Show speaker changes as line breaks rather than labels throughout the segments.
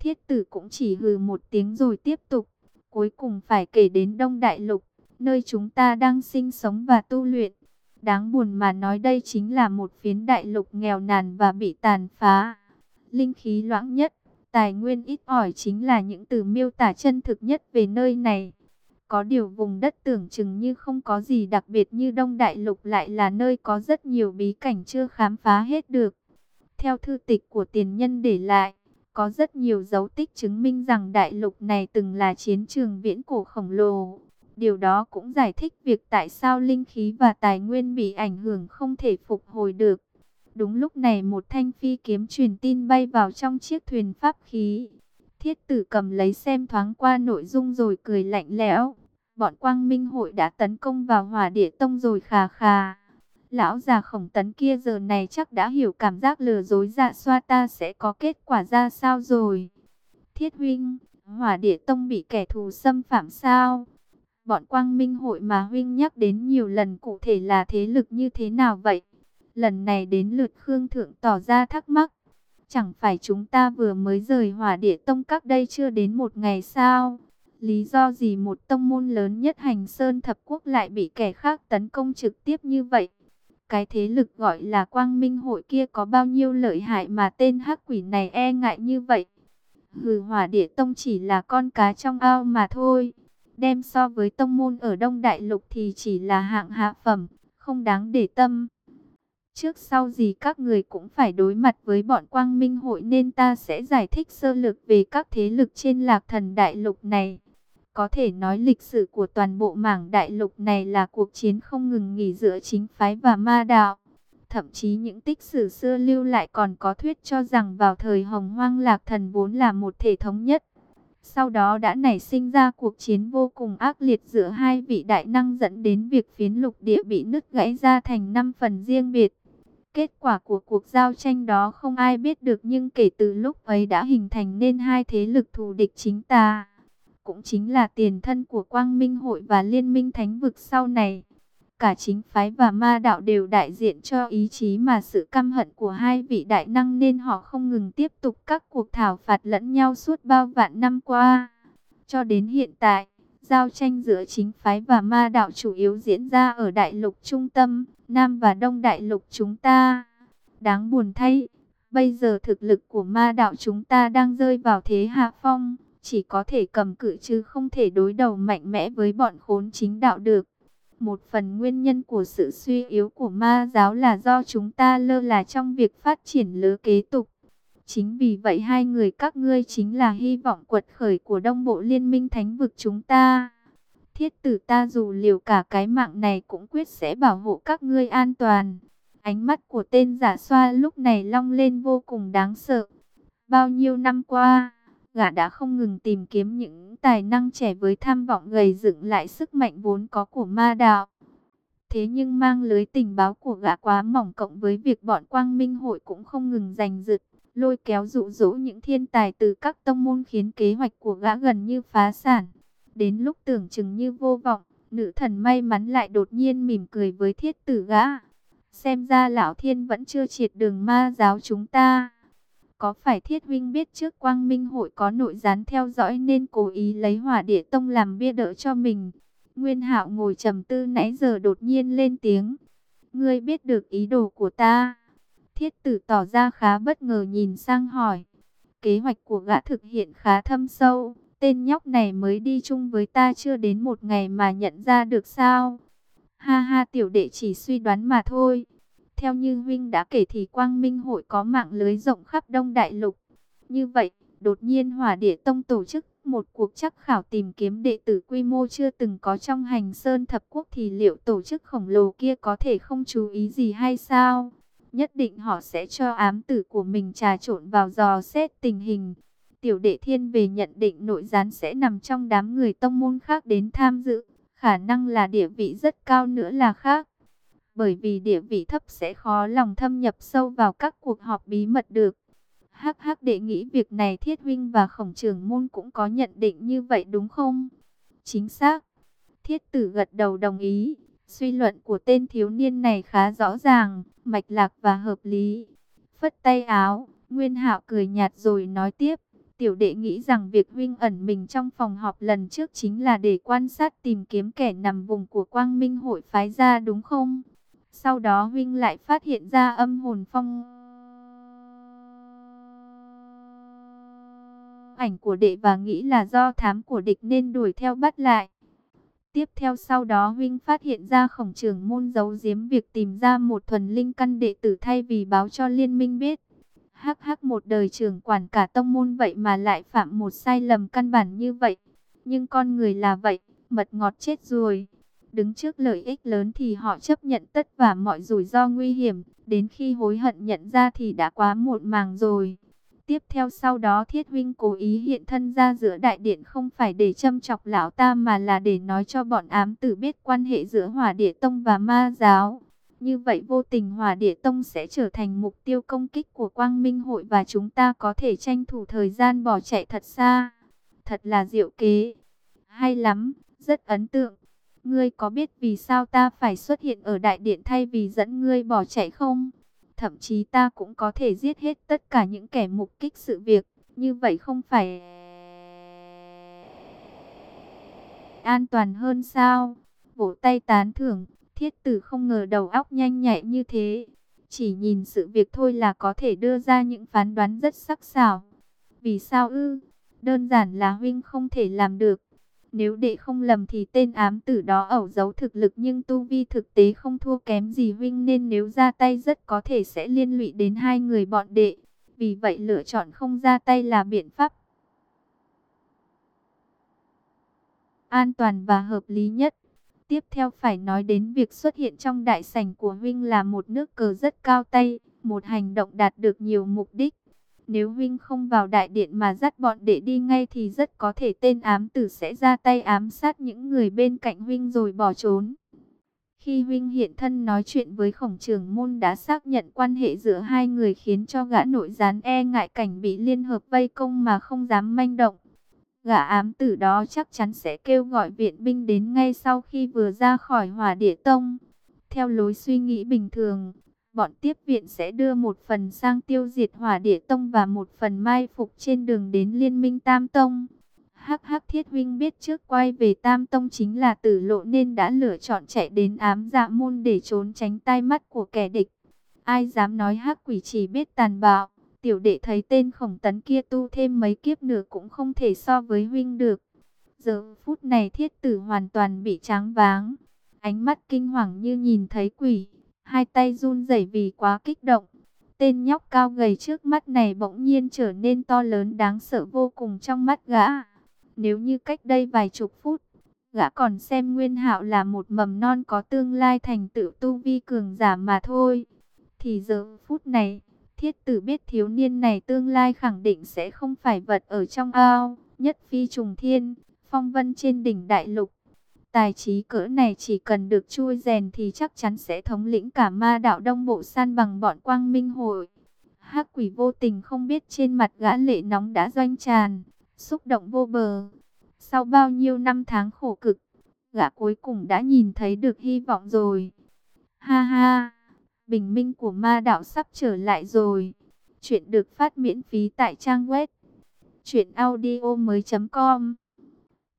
Thiết tử cũng chỉ hừ một tiếng rồi tiếp tục. Cuối cùng phải kể đến Đông Đại Lục, nơi chúng ta đang sinh sống và tu luyện. Đáng buồn mà nói đây chính là một phiến đại lục nghèo nàn và bị tàn phá. Linh khí loãng nhất, tài nguyên ít ỏi chính là những từ miêu tả chân thực nhất về nơi này. Có điều vùng đất tưởng chừng như không có gì đặc biệt như Đông Đại Lục lại là nơi có rất nhiều bí cảnh chưa khám phá hết được. Theo thư tịch của tiền nhân để lại, có rất nhiều dấu tích chứng minh rằng đại lục này từng là chiến trường viễn cổ khổng lồ. Điều đó cũng giải thích việc tại sao linh khí và tài nguyên bị ảnh hưởng không thể phục hồi được. Đúng lúc này một thanh phi kiếm truyền tin bay vào trong chiếc thuyền pháp khí. Thiết tử cầm lấy xem thoáng qua nội dung rồi cười lạnh lẽo. Bọn quang minh hội đã tấn công vào hỏa địa tông rồi khà khà. Lão già khổng tấn kia giờ này chắc đã hiểu cảm giác lừa dối dạ xoa ta sẽ có kết quả ra sao rồi. Thiết huynh, hỏa địa tông bị kẻ thù xâm phạm sao? Bọn quang minh hội mà huynh nhắc đến nhiều lần cụ thể là thế lực như thế nào vậy? Lần này đến lượt Khương Thượng tỏ ra thắc mắc. Chẳng phải chúng ta vừa mới rời hỏa địa tông các đây chưa đến một ngày sao? Lý do gì một tông môn lớn nhất hành sơn thập quốc lại bị kẻ khác tấn công trực tiếp như vậy? Cái thế lực gọi là quang minh hội kia có bao nhiêu lợi hại mà tên hắc quỷ này e ngại như vậy? Hừ hỏa địa tông chỉ là con cá trong ao mà thôi. Đem so với tông môn ở Đông Đại Lục thì chỉ là hạng hạ phẩm, không đáng để tâm. Trước sau gì các người cũng phải đối mặt với bọn quang minh hội nên ta sẽ giải thích sơ lược về các thế lực trên lạc thần đại lục này. Có thể nói lịch sử của toàn bộ mảng đại lục này là cuộc chiến không ngừng nghỉ giữa chính phái và ma đạo. Thậm chí những tích sử xưa lưu lại còn có thuyết cho rằng vào thời hồng hoang lạc thần vốn là một thể thống nhất. Sau đó đã nảy sinh ra cuộc chiến vô cùng ác liệt giữa hai vị đại năng dẫn đến việc phiến lục địa bị nứt gãy ra thành năm phần riêng biệt. Kết quả của cuộc giao tranh đó không ai biết được nhưng kể từ lúc ấy đã hình thành nên hai thế lực thù địch chính ta. Cũng chính là tiền thân của Quang Minh Hội và Liên minh Thánh Vực sau này. Cả chính phái và ma đạo đều đại diện cho ý chí mà sự căm hận của hai vị đại năng nên họ không ngừng tiếp tục các cuộc thảo phạt lẫn nhau suốt bao vạn năm qua. Cho đến hiện tại, giao tranh giữa chính phái và ma đạo chủ yếu diễn ra ở đại lục trung tâm, Nam và Đông đại lục chúng ta. Đáng buồn thay, bây giờ thực lực của ma đạo chúng ta đang rơi vào thế hạ phong, chỉ có thể cầm cự chứ không thể đối đầu mạnh mẽ với bọn khốn chính đạo được. Một phần nguyên nhân của sự suy yếu của ma giáo là do chúng ta lơ là trong việc phát triển lứa kế tục. Chính vì vậy hai người các ngươi chính là hy vọng quật khởi của đông bộ liên minh thánh vực chúng ta. Thiết tử ta dù liều cả cái mạng này cũng quyết sẽ bảo hộ các ngươi an toàn. Ánh mắt của tên giả xoa lúc này long lên vô cùng đáng sợ. Bao nhiêu năm qua, gã đã không ngừng tìm kiếm những tài năng trẻ với tham vọng gầy dựng lại sức mạnh vốn có của ma đạo. Thế nhưng mang lưới tình báo của gã quá mỏng cộng với việc bọn quang minh hội cũng không ngừng giành giật, lôi kéo dụ dỗ những thiên tài từ các tông môn khiến kế hoạch của gã gần như phá sản. Đến lúc tưởng chừng như vô vọng, nữ thần may mắn lại đột nhiên mỉm cười với thiết tử gã. Xem ra lão thiên vẫn chưa triệt đường ma giáo chúng ta. Có phải thiết huynh biết trước quang minh hội có nội gián theo dõi nên cố ý lấy hỏa địa tông làm bia đỡ cho mình? Nguyên hạo ngồi trầm tư nãy giờ đột nhiên lên tiếng. Ngươi biết được ý đồ của ta. Thiết tử tỏ ra khá bất ngờ nhìn sang hỏi. Kế hoạch của gã thực hiện khá thâm sâu. Tên nhóc này mới đi chung với ta chưa đến một ngày mà nhận ra được sao? Ha ha, tiểu đệ chỉ suy đoán mà thôi. Theo như Huynh đã kể thì Quang Minh hội có mạng lưới rộng khắp Đông Đại Lục. Như vậy, đột nhiên Hỏa Địa Tông tổ chức một cuộc chắc khảo tìm kiếm đệ tử quy mô chưa từng có trong hành sơn thập quốc thì liệu tổ chức khổng lồ kia có thể không chú ý gì hay sao? Nhất định họ sẽ cho ám tử của mình trà trộn vào dò xét tình hình. Tiểu đệ thiên về nhận định nội gián sẽ nằm trong đám người tông môn khác đến tham dự. Khả năng là địa vị rất cao nữa là khác bởi vì địa vị thấp sẽ khó lòng thâm nhập sâu vào các cuộc họp bí mật được. Hắc hắc đệ nghĩ việc này thiết huynh và khổng trường môn cũng có nhận định như vậy đúng không? Chính xác. Thiết tử gật đầu đồng ý. Suy luận của tên thiếu niên này khá rõ ràng, mạch lạc và hợp lý. Phất tay áo, Nguyên Hạo cười nhạt rồi nói tiếp. Tiểu đệ nghĩ rằng việc huynh ẩn mình trong phòng họp lần trước chính là để quan sát tìm kiếm kẻ nằm vùng của quang minh hội phái ra đúng không? Sau đó huynh lại phát hiện ra âm hồn phong ảnh của đệ và nghĩ là do thám của địch nên đuổi theo bắt lại. Tiếp theo sau đó huynh phát hiện ra khổng trưởng môn giấu giếm việc tìm ra một thuần linh căn đệ tử thay vì báo cho liên minh biết. Hắc hắc một đời trưởng quản cả tông môn vậy mà lại phạm một sai lầm căn bản như vậy. Nhưng con người là vậy, mật ngọt chết rồi. Đứng trước lợi ích lớn thì họ chấp nhận tất cả mọi rủi ro nguy hiểm. Đến khi hối hận nhận ra thì đã quá muộn màng rồi. Tiếp theo sau đó Thiết Huynh cố ý hiện thân ra giữa đại điện không phải để châm chọc lão ta mà là để nói cho bọn ám tử biết quan hệ giữa hỏa địa tông và ma giáo. Như vậy vô tình hỏa địa tông sẽ trở thành mục tiêu công kích của quang minh hội và chúng ta có thể tranh thủ thời gian bỏ chạy thật xa. Thật là diệu kế. Hay lắm, rất ấn tượng. Ngươi có biết vì sao ta phải xuất hiện ở đại điện thay vì dẫn ngươi bỏ chạy không? Thậm chí ta cũng có thể giết hết tất cả những kẻ mục kích sự việc. Như vậy không phải an toàn hơn sao? Vỗ tay tán thưởng, thiết tử không ngờ đầu óc nhanh nhạy như thế. Chỉ nhìn sự việc thôi là có thể đưa ra những phán đoán rất sắc sảo. Vì sao ư? Đơn giản là huynh không thể làm được. Nếu đệ không lầm thì tên ám tử đó ẩu giấu thực lực nhưng tu vi thực tế không thua kém gì huynh nên nếu ra tay rất có thể sẽ liên lụy đến hai người bọn đệ. Vì vậy lựa chọn không ra tay là biện pháp an toàn và hợp lý nhất. Tiếp theo phải nói đến việc xuất hiện trong đại sảnh của huynh là một nước cờ rất cao tay, một hành động đạt được nhiều mục đích. Nếu huynh không vào đại điện mà dắt bọn đệ đi ngay thì rất có thể tên ám tử sẽ ra tay ám sát những người bên cạnh huynh rồi bỏ trốn. Khi huynh hiện thân nói chuyện với khổng trường môn đã xác nhận quan hệ giữa hai người khiến cho gã nội gián e ngại cảnh bị liên hợp vây công mà không dám manh động. Gã ám tử đó chắc chắn sẽ kêu gọi viện binh đến ngay sau khi vừa ra khỏi hỏa địa tông. Theo lối suy nghĩ bình thường, bọn tiếp viện sẽ đưa một phần sang tiêu diệt hỏa địa tông và một phần mai phục trên đường đến liên minh tam tông. Hắc hắc thiết huynh biết trước quay về tam tông chính là tử lộ nên đã lựa chọn chạy đến ám dạ môn để trốn tránh tai mắt của kẻ địch. Ai dám nói hắc quỷ chỉ biết tàn bạo, tiểu đệ thấy tên khổng tấn kia tu thêm mấy kiếp nữa cũng không thể so với huynh được. Giờ phút này thiết tử hoàn toàn bị tráng váng, ánh mắt kinh hoàng như nhìn thấy quỷ hai tay run rẩy vì quá kích động. Tên nhóc cao gầy trước mắt này bỗng nhiên trở nên to lớn đáng sợ vô cùng trong mắt gã. Nếu như cách đây vài chục phút, gã còn xem Nguyên Hạo là một mầm non có tương lai thành tựu tu vi cường giả mà thôi. Thì giờ phút này, thiết tử biết thiếu niên này tương lai khẳng định sẽ không phải vật ở trong ao, nhất phi trùng thiên, phong vân trên đỉnh đại lục. Tài trí cỡ này chỉ cần được chui rèn thì chắc chắn sẽ thống lĩnh cả ma đạo đông bộ san bằng bọn quang minh hội. hắc quỷ vô tình không biết trên mặt gã lệ nóng đã doanh tràn, xúc động vô bờ. Sau bao nhiêu năm tháng khổ cực, gã cuối cùng đã nhìn thấy được hy vọng rồi. Ha ha, bình minh của ma đạo sắp trở lại rồi. Chuyện được phát miễn phí tại trang web chuyện audio mới.com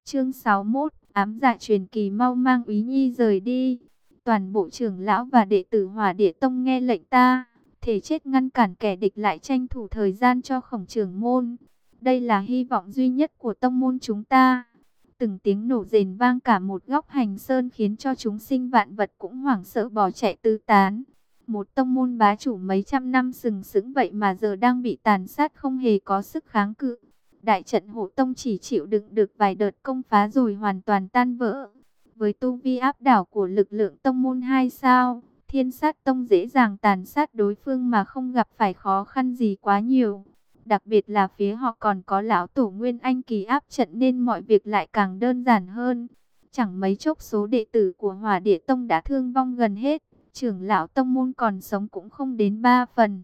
Chương 61 ám dạ truyền kỳ mau mang úy nhi rời đi. Toàn bộ trưởng lão và đệ tử hỏa địa tông nghe lệnh ta, thể chết ngăn cản kẻ địch lại tranh thủ thời gian cho khổng trưởng môn. Đây là hy vọng duy nhất của tông môn chúng ta. Từng tiếng nổ rền vang cả một góc hành sơn khiến cho chúng sinh vạn vật cũng hoảng sợ bỏ chạy tứ tán. Một tông môn bá chủ mấy trăm năm sừng sững vậy mà giờ đang bị tàn sát không hề có sức kháng cự. Đại trận hộ tông chỉ chịu đựng được vài đợt công phá rồi hoàn toàn tan vỡ. Với tu vi áp đảo của lực lượng tông môn hai sao, thiên sát tông dễ dàng tàn sát đối phương mà không gặp phải khó khăn gì quá nhiều. Đặc biệt là phía họ còn có lão tổ nguyên anh kỳ áp trận nên mọi việc lại càng đơn giản hơn. Chẳng mấy chốc số đệ tử của hỏa địa tông đã thương vong gần hết. Trưởng lão tông môn còn sống cũng không đến ba phần.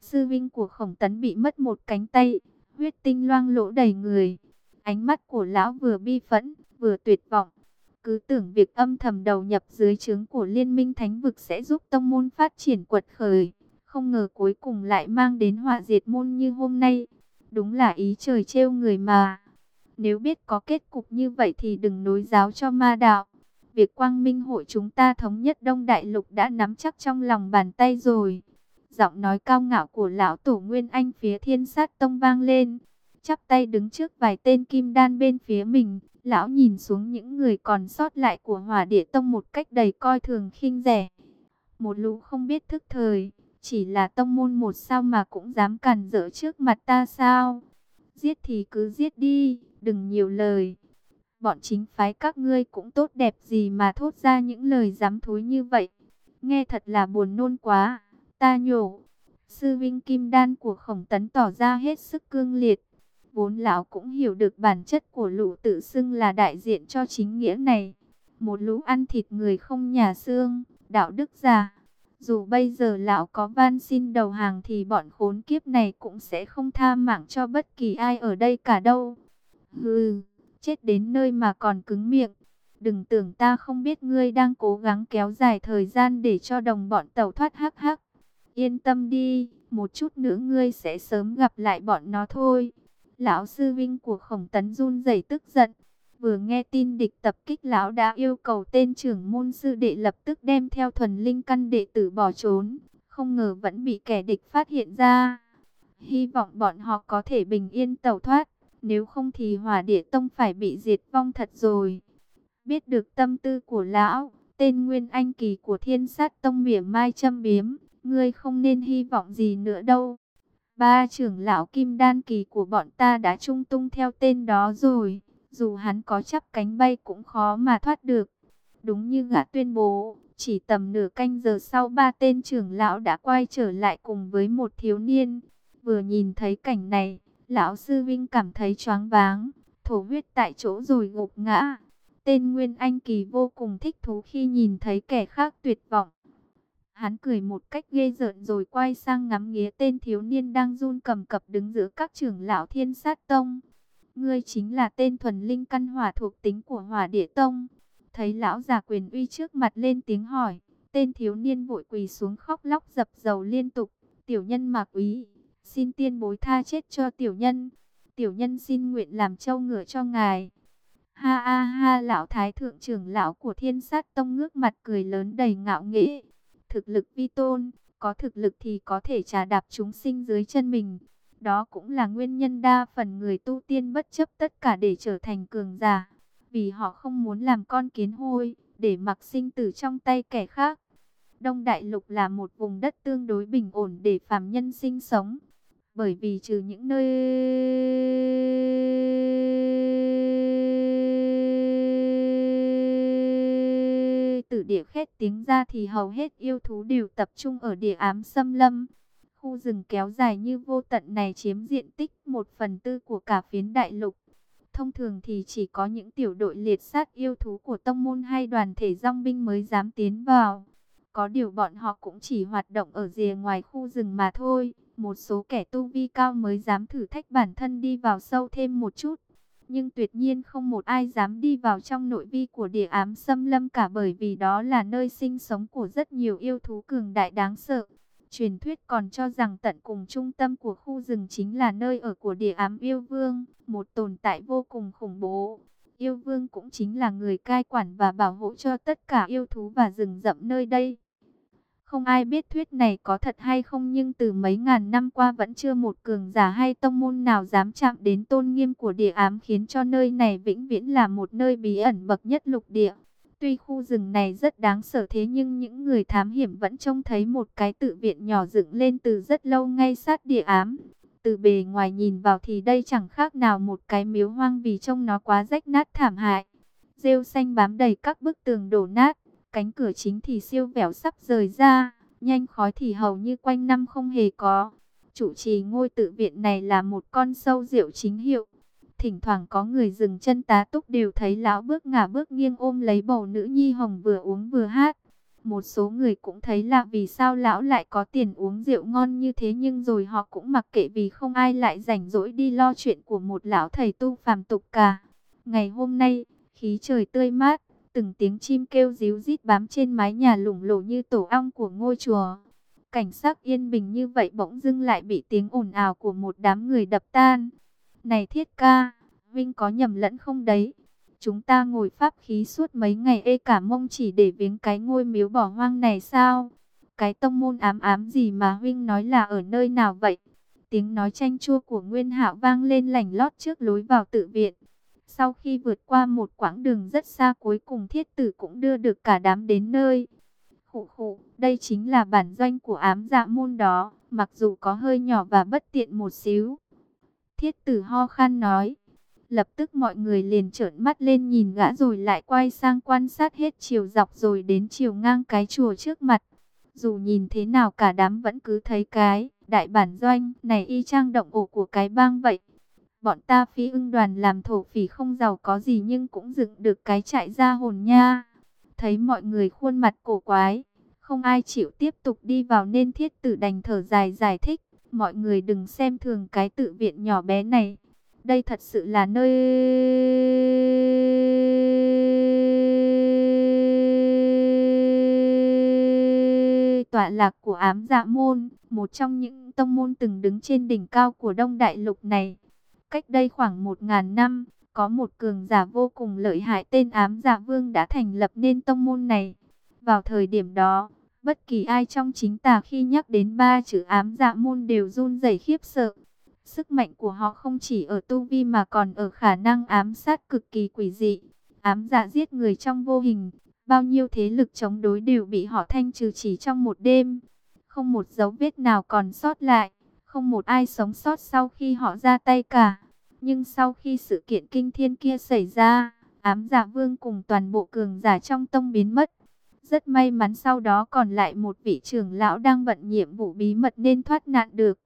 Sư vinh của khổng tấn bị mất một cánh tay huyết tinh loang lỗ đầy người. Ánh mắt của lão vừa bi phẫn, vừa tuyệt vọng. Cứ tưởng việc âm thầm đầu nhập dưới trướng của liên minh thánh vực sẽ giúp tông môn phát triển quật khởi. Không ngờ cuối cùng lại mang đến họa diệt môn như hôm nay. Đúng là ý trời trêu người mà. Nếu biết có kết cục như vậy thì đừng nối giáo cho ma đạo. Việc quang minh hội chúng ta thống nhất Đông Đại Lục đã nắm chắc trong lòng bàn tay rồi. Giọng nói cao ngạo của lão tổ Nguyên Anh phía thiên sát tông vang lên. Chắp tay đứng trước vài tên kim đan bên phía mình. Lão nhìn xuống những người còn sót lại của hỏa địa tông một cách đầy coi thường khinh rẻ. Một lũ không biết thức thời. Chỉ là tông môn một sao mà cũng dám cản rỡ trước mặt ta sao? Giết thì cứ giết đi, đừng nhiều lời. Bọn chính phái các ngươi cũng tốt đẹp gì mà thốt ra những lời dám thối như vậy. Nghe thật là buồn nôn quá. Ta nhổ. Sư Vinh Kim Đan của khổng tấn tỏ ra hết sức cương liệt. Vốn lão cũng hiểu được bản chất của lũ tự xưng là đại diện cho chính nghĩa này. Một lũ ăn thịt người không nhà xương, đạo đức già. Dù bây giờ lão có van xin đầu hàng thì bọn khốn kiếp này cũng sẽ không tha mạng cho bất kỳ ai ở đây cả đâu. Hừ, chết đến nơi mà còn cứng miệng. Đừng tưởng ta không biết ngươi đang cố gắng kéo dài thời gian để cho đồng bọn tàu thoát hắc hắc. Yên tâm đi, một chút nữa ngươi sẽ sớm gặp lại bọn nó thôi. Lão sư vinh của khổng tấn run rẩy tức giận. Vừa nghe tin địch tập kích lão đã yêu cầu tên trưởng môn sư đệ lập tức đem theo thuần linh căn đệ tử bỏ trốn. Không ngờ vẫn bị kẻ địch phát hiện ra. Hy vọng bọn họ có thể bình yên tẩu thoát. Nếu không thì hỏa địa tông phải bị diệt vong thật rồi. Biết được tâm tư của lão, tên Nguyên Anh Kỳ của thiên sát tông mỉa mai châm biếm. Ngươi không nên hy vọng gì nữa đâu. Ba trưởng lão kim đan kỳ của bọn ta đã trung tung theo tên đó rồi. Dù hắn có chắp cánh bay cũng khó mà thoát được. Đúng như gã tuyên bố, chỉ tầm nửa canh giờ sau ba tên trưởng lão đã quay trở lại cùng với một thiếu niên. Vừa nhìn thấy cảnh này, lão sư Vinh cảm thấy choáng váng, thổ huyết tại chỗ rồi gục ngã. Tên Nguyên Anh Kỳ vô cùng thích thú khi nhìn thấy kẻ khác tuyệt vọng. Hắn cười một cách ghê rợn rồi quay sang ngắm nghía tên thiếu niên đang run cầm cập đứng giữa các trưởng lão thiên sát tông. Ngươi chính là tên thuần linh căn hỏa thuộc tính của hỏa địa tông. Thấy lão già quyền uy trước mặt lên tiếng hỏi. Tên thiếu niên vội quỳ xuống khóc lóc dập dầu liên tục. Tiểu nhân mạc úy, xin tiên bối tha chết cho tiểu nhân. Tiểu nhân xin nguyện làm trâu ngựa cho ngài. Ha ha ha lão thái thượng trưởng lão của thiên sát tông ngước mặt cười lớn đầy ngạo nghễ. Thực lực vi tôn, có thực lực thì có thể trà đạp chúng sinh dưới chân mình. Đó cũng là nguyên nhân đa phần người tu tiên bất chấp tất cả để trở thành cường giả. Vì họ không muốn làm con kiến hôi, để mặc sinh tử trong tay kẻ khác. Đông Đại Lục là một vùng đất tương đối bình ổn để phàm nhân sinh sống. Bởi vì trừ những nơi địa khét tiếng ra thì hầu hết yêu thú đều tập trung ở địa ám xâm lâm. Khu rừng kéo dài như vô tận này chiếm diện tích một phần tư của cả phiến đại lục. Thông thường thì chỉ có những tiểu đội liệt sát yêu thú của tông môn hay đoàn thể dòng binh mới dám tiến vào. Có điều bọn họ cũng chỉ hoạt động ở rìa ngoài khu rừng mà thôi. Một số kẻ tu vi cao mới dám thử thách bản thân đi vào sâu thêm một chút. Nhưng tuyệt nhiên không một ai dám đi vào trong nội vi của địa ám xâm lâm cả bởi vì đó là nơi sinh sống của rất nhiều yêu thú cường đại đáng sợ. Truyền thuyết còn cho rằng tận cùng trung tâm của khu rừng chính là nơi ở của địa ám yêu vương, một tồn tại vô cùng khủng bố. Yêu vương cũng chính là người cai quản và bảo hộ cho tất cả yêu thú và rừng rậm nơi đây. Không ai biết thuyết này có thật hay không nhưng từ mấy ngàn năm qua vẫn chưa một cường giả hay tông môn nào dám chạm đến tôn nghiêm của địa ám khiến cho nơi này vĩnh viễn là một nơi bí ẩn bậc nhất lục địa. Tuy khu rừng này rất đáng sợ thế nhưng những người thám hiểm vẫn trông thấy một cái tự viện nhỏ dựng lên từ rất lâu ngay sát địa ám. Từ bề ngoài nhìn vào thì đây chẳng khác nào một cái miếu hoang vì trông nó quá rách nát thảm hại. Rêu xanh bám đầy các bức tường đổ nát, cánh cửa chính thì siêu vẻo sắp rời ra, nhanh khói thì hầu như quanh năm không hề có. Chủ trì ngôi tự viện này là một con sâu rượu chính hiệu. Thỉnh thoảng có người dừng chân tá túc đều thấy lão bước ngả bước nghiêng ôm lấy bầu nữ nhi hồng vừa uống vừa hát. Một số người cũng thấy là vì sao lão lại có tiền uống rượu ngon như thế nhưng rồi họ cũng mặc kệ vì không ai lại rảnh rỗi đi lo chuyện của một lão thầy tu phàm tục cả. Ngày hôm nay, khí trời tươi mát, từng tiếng chim kêu ríu rít bám trên mái nhà lủng lổ như tổ ong của ngôi chùa. Cảnh sắc yên bình như vậy bỗng dưng lại bị tiếng ồn ào của một đám người đập tan. Này thiết ca, Vinh có nhầm lẫn không đấy? Chúng ta ngồi pháp khí suốt mấy ngày ê cả mông chỉ để viếng cái ngôi miếu bỏ hoang này sao? Cái tông môn ám ám gì mà huynh nói là ở nơi nào vậy? Tiếng nói chanh chua của Nguyên Hạo vang lên lảnh lót trước lối vào tự viện. Sau khi vượt qua một quãng đường rất xa cuối cùng thiết tử cũng đưa được cả đám đến nơi. Khụ khụ, đây chính là bản doanh của ám dạ môn đó, mặc dù có hơi nhỏ và bất tiện một xíu. Thiết tử ho khan nói. Lập tức mọi người liền trợn mắt lên nhìn gã rồi lại quay sang quan sát hết chiều dọc rồi đến chiều ngang cái chùa trước mặt. Dù nhìn thế nào cả đám vẫn cứ thấy cái đại bản doanh này y chang động ổ của cái bang vậy. Bọn ta phí ưng đoàn làm thổ phỉ không giàu có gì nhưng cũng dựng được cái trại ra hồn nha. Thấy mọi người khuôn mặt cổ quái, không ai chịu tiếp tục đi vào nên thiết tử đành thở dài giải thích. Mọi người đừng xem thường cái tự viện nhỏ bé này. Đây thật sự là nơi... tọa lạc của ám dạ môn, một trong những tông môn từng đứng trên đỉnh cao của Đông Đại Lục này. Cách đây khoảng một ngàn năm, có một cường giả vô cùng lợi hại tên ám giả vương đã thành lập nên tông môn này. Vào thời điểm đó, bất kỳ ai trong chính tà khi nhắc đến ba chữ ám dạ môn đều run rẩy khiếp sợ. Sức mạnh của họ không chỉ ở tu vi mà còn ở khả năng ám sát cực kỳ quỷ dị. Ám dạ giết người trong vô hình, bao nhiêu thế lực chống đối đều bị họ thanh trừ chỉ trong một đêm. Không một dấu vết nào còn sót lại, không một ai sống sót sau khi họ ra tay cả. Nhưng sau khi sự kiện kinh thiên kia xảy ra, ám giả vương cùng toàn bộ cường giả trong tông biến mất. Rất may mắn sau đó còn lại một vị trưởng lão đang bận nhiệm vụ bí mật nên thoát nạn được.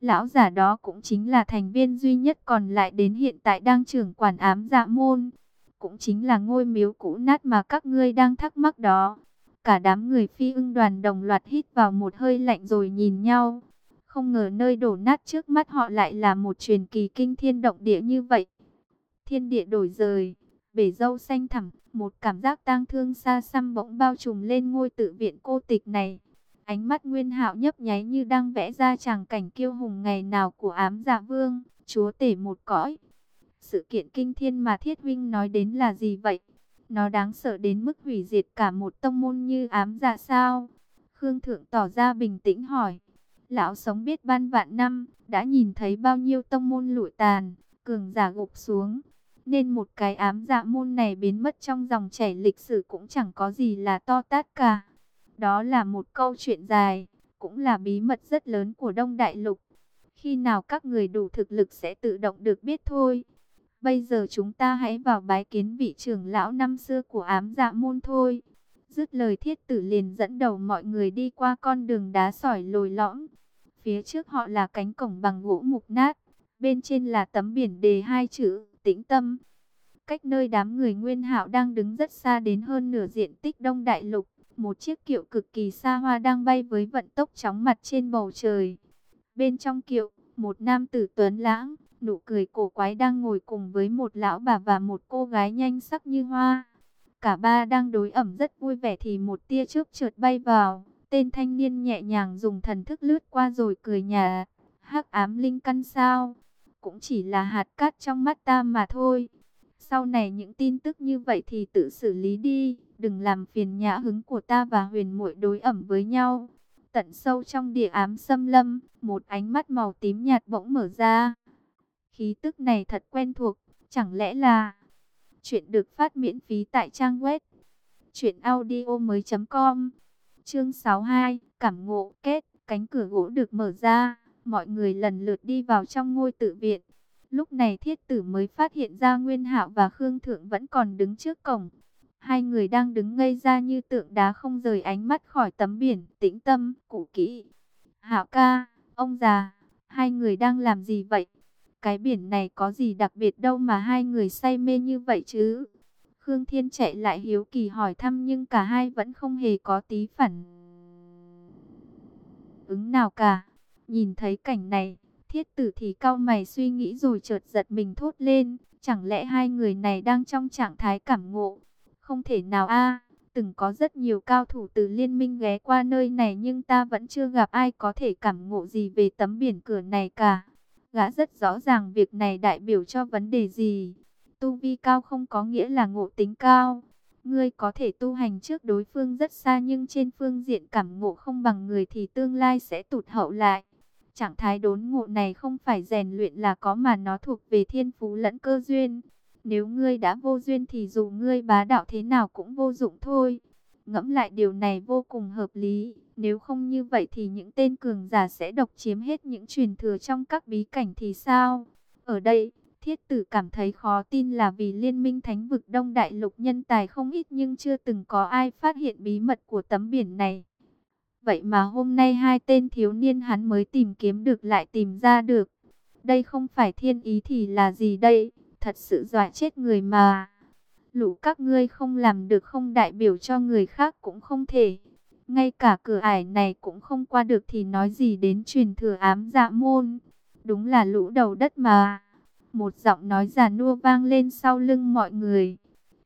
Lão giả đó cũng chính là thành viên duy nhất còn lại đến hiện tại đang trưởng quản ám dạ môn. Cũng chính là ngôi miếu cũ nát mà các ngươi đang thắc mắc đó. Cả đám người phi ưng đoàn đồng loạt hít vào một hơi lạnh rồi nhìn nhau. Không ngờ nơi đổ nát trước mắt họ lại là một truyền kỳ kinh thiên động địa như vậy. Thiên địa đổi rời, bể dâu xanh thẳm, một cảm giác tang thương xa xăm bỗng bao trùm lên ngôi tự viện cô tịch này. Ánh mắt Nguyên Hạo nhấp nháy như đang vẽ ra tràng cảnh kiêu hùng ngày nào của ám dạ vương, chúa tể một cõi. Sự kiện kinh thiên mà Thiết huynh nói đến là gì vậy? Nó đáng sợ đến mức hủy diệt cả một tông môn như ám dạ sao? Khương Thượng tỏ ra bình tĩnh hỏi. Lão sống biết ban vạn năm, đã nhìn thấy bao nhiêu tông môn lụi tàn, cường giả gục xuống. Nên một cái ám dạ môn này biến mất trong dòng chảy lịch sử cũng chẳng có gì là to tát cả. Đó là một câu chuyện dài, cũng là bí mật rất lớn của Đông Đại Lục. Khi nào các người đủ thực lực sẽ tự động được biết thôi. Bây giờ chúng ta hãy vào bái kiến vị trưởng lão năm xưa của ám dạ môn thôi. Dứt lời thiết tử liền dẫn đầu mọi người đi qua con đường đá sỏi lồi lõm. Phía trước họ là cánh cổng bằng gỗ mục nát. Bên trên là tấm biển đề hai chữ, tĩnh tâm. Cách nơi đám người nguyên hạo đang đứng rất xa đến hơn nửa diện tích đông đại lục. Một chiếc kiệu cực kỳ xa hoa đang bay với vận tốc chóng mặt trên bầu trời. Bên trong kiệu, một nam tử tuấn lãng, nụ cười cổ quái đang ngồi cùng với một lão bà và một cô gái nhanh sắc như hoa. Cả ba đang đối ẩm rất vui vẻ thì một tia chớp trượt bay vào. Tên thanh niên nhẹ nhàng dùng thần thức lướt qua rồi cười nhà. hắc ám linh căn sao? Cũng chỉ là hạt cát trong mắt ta mà thôi. Sau này những tin tức như vậy thì tự xử lý đi. Đừng làm phiền nhã hứng của ta và huyền muội đối ẩm với nhau. Tận sâu trong địa ám xâm lâm, một ánh mắt màu tím nhạt bỗng mở ra. Khí tức này thật quen thuộc, chẳng lẽ là... Chuyện được phát miễn phí tại trang web truyệnaudiomoi.com. Chương 62, cảm ngộ kết, cánh cửa gỗ được mở ra, mọi người lần lượt đi vào trong ngôi tự viện. Lúc này Thiết Tử mới phát hiện ra Nguyên Hạo và Khương Thượng vẫn còn đứng trước cổng. Hai người đang đứng ngây ra như tượng đá không rời ánh mắt khỏi tấm biển, tĩnh tâm, cụ kỹ. Hạo ca, ông già, hai người đang làm gì vậy? Cái biển này có gì đặc biệt đâu mà hai người say mê như vậy chứ? Khương Thiên chạy lại hiếu kỳ hỏi thăm nhưng cả hai vẫn không hề có tí phản ứng nào cả. Nhìn thấy cảnh này, thiết tử thì cao mày suy nghĩ rồi chợt giật mình thốt lên. Chẳng lẽ hai người này đang trong trạng thái cảm ngộ? Không thể nào a từng có rất nhiều cao thủ từ liên minh ghé qua nơi này nhưng ta vẫn chưa gặp ai có thể cảm ngộ gì về tấm biển cửa này cả. Gã rất rõ ràng việc này đại biểu cho vấn đề gì. Tu vi cao không có nghĩa là ngộ tính cao. Ngươi có thể tu hành trước đối phương rất xa nhưng trên phương diện cảm ngộ không bằng người thì tương lai sẽ tụt hậu lại. Trạng thái đốn ngộ này không phải rèn luyện là có mà nó thuộc về thiên phú lẫn cơ duyên. Nếu ngươi đã vô duyên thì dù ngươi bá đạo thế nào cũng vô dụng thôi. Ngẫm lại điều này vô cùng hợp lý. Nếu không như vậy thì những tên cường giả sẽ độc chiếm hết những truyền thừa trong các bí cảnh thì sao? Ở đây, thiết tử cảm thấy khó tin là vì liên minh thánh vực đông đại lục nhân tài không ít nhưng chưa từng có ai phát hiện bí mật của tấm biển này. Vậy mà hôm nay hai tên thiếu niên hắn mới tìm kiếm được lại tìm ra được. Đây không phải thiên ý thì là gì đây? Thật sự dọa chết người mà. Lũ các ngươi không làm được không đại biểu cho người khác cũng không thể. Ngay cả cửa ải này cũng không qua được thì nói gì đến truyền thừa ám dạ môn. Đúng là lũ đầu đất mà. Một giọng nói già nua vang lên sau lưng mọi người.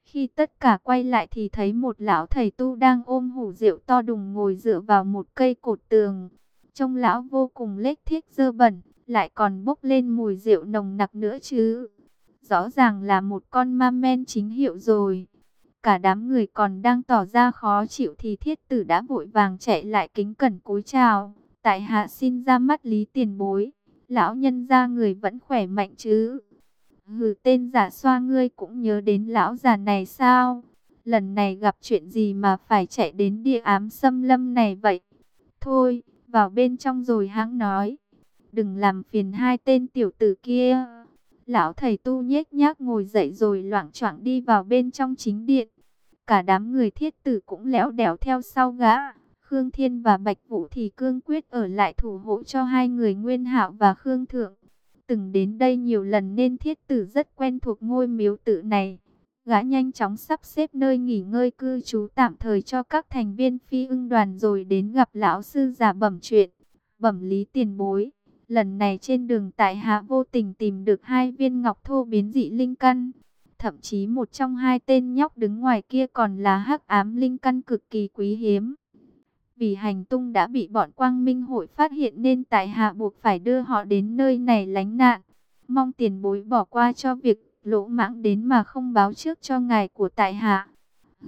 Khi tất cả quay lại thì thấy một lão thầy tu đang ôm hủ rượu to đùng ngồi dựa vào một cây cột tường. Trông lão vô cùng lếch thiết dơ bẩn, lại còn bốc lên mùi rượu nồng nặc nữa chứ. Rõ ràng là một con ma men chính hiệu rồi. Cả đám người còn đang tỏ ra khó chịu thì thiết tử đã vội vàng chạy lại kính cẩn cúi chào. Tại hạ xin ra mắt lý tiền bối. Lão nhân ra người vẫn khỏe mạnh chứ. Hừ tên giả xoa ngươi cũng nhớ đến lão già này sao? Lần này gặp chuyện gì mà phải chạy đến địa ám xâm lâm này vậy? Thôi, vào bên trong rồi hãng nói. Đừng làm phiền hai tên tiểu tử kia. Lão thầy tu nhếch nhác ngồi dậy rồi loảng choạng đi vào bên trong chính điện. Cả đám người thiết tử cũng léo đẻo theo sau gã. Khương Thiên và Bạch Vũ thì cương quyết ở lại thủ hộ cho hai người Nguyên Hạo và Khương Thượng. Từng đến đây nhiều lần nên thiết tử rất quen thuộc ngôi miếu tự này. Gã nhanh chóng sắp xếp nơi nghỉ ngơi cư trú tạm thời cho các thành viên phi ưng đoàn rồi đến gặp lão sư giả bẩm chuyện. Bẩm lý tiền bối. Lần này trên đường tại hạ vô tình tìm được hai viên ngọc thô biến dị linh căn. Thậm chí một trong hai tên nhóc đứng ngoài kia còn là hắc ám linh căn cực kỳ quý hiếm. Vì hành tung đã bị bọn quang minh hội phát hiện nên tại hạ buộc phải đưa họ đến nơi này lánh nạn. Mong tiền bối bỏ qua cho việc lỗ mãng đến mà không báo trước cho ngài của tại hạ.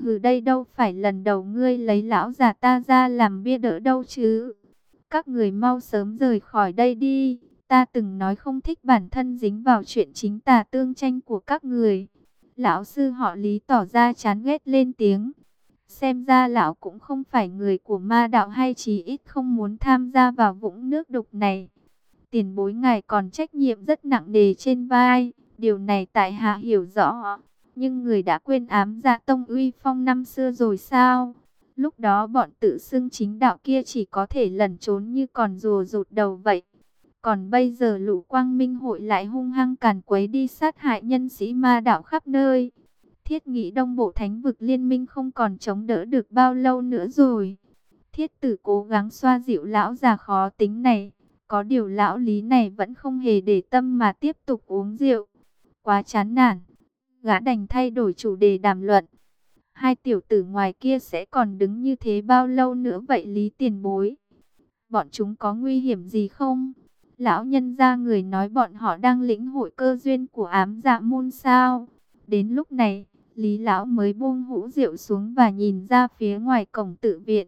Hừ, đây đâu phải lần đầu ngươi lấy lão già ta ra làm bia đỡ đâu chứ. Các người mau sớm rời khỏi đây đi. Ta từng nói không thích bản thân dính vào chuyện chính tà tương tranh của các người. Lão sư họ lý tỏ ra chán ghét lên tiếng. Xem ra lão cũng không phải người của ma đạo hay chỉ ít không muốn tham gia vào vũng nước đục này. Tiền bối ngài còn trách nhiệm rất nặng nề trên vai. Điều này tại hạ hiểu rõ. Nhưng người đã quên ám gia tông uy phong năm xưa rồi sao? Lúc đó bọn tự xưng chính đạo kia chỉ có thể lẩn trốn như còn rùa rụt đầu vậy. Còn bây giờ lũ quang minh hội lại hung hăng càn quấy đi sát hại nhân sĩ ma đạo khắp nơi. Thiết nghĩ đông bộ thánh vực liên minh không còn chống đỡ được bao lâu nữa rồi. Thiết tử cố gắng xoa dịu lão già khó tính này. Có điều lão lý này vẫn không hề để tâm mà tiếp tục uống rượu. Quá chán nản. Gã đành thay đổi chủ đề đàm luận. Hai tiểu tử ngoài kia sẽ còn đứng như thế bao lâu nữa vậy lý tiền bối? Bọn chúng có nguy hiểm gì không? Lão nhân ra người nói bọn họ đang lĩnh hội cơ duyên của ám dạ môn sao? Đến lúc này, Lý lão mới buông hũ rượu xuống và nhìn ra phía ngoài cổng tự viện.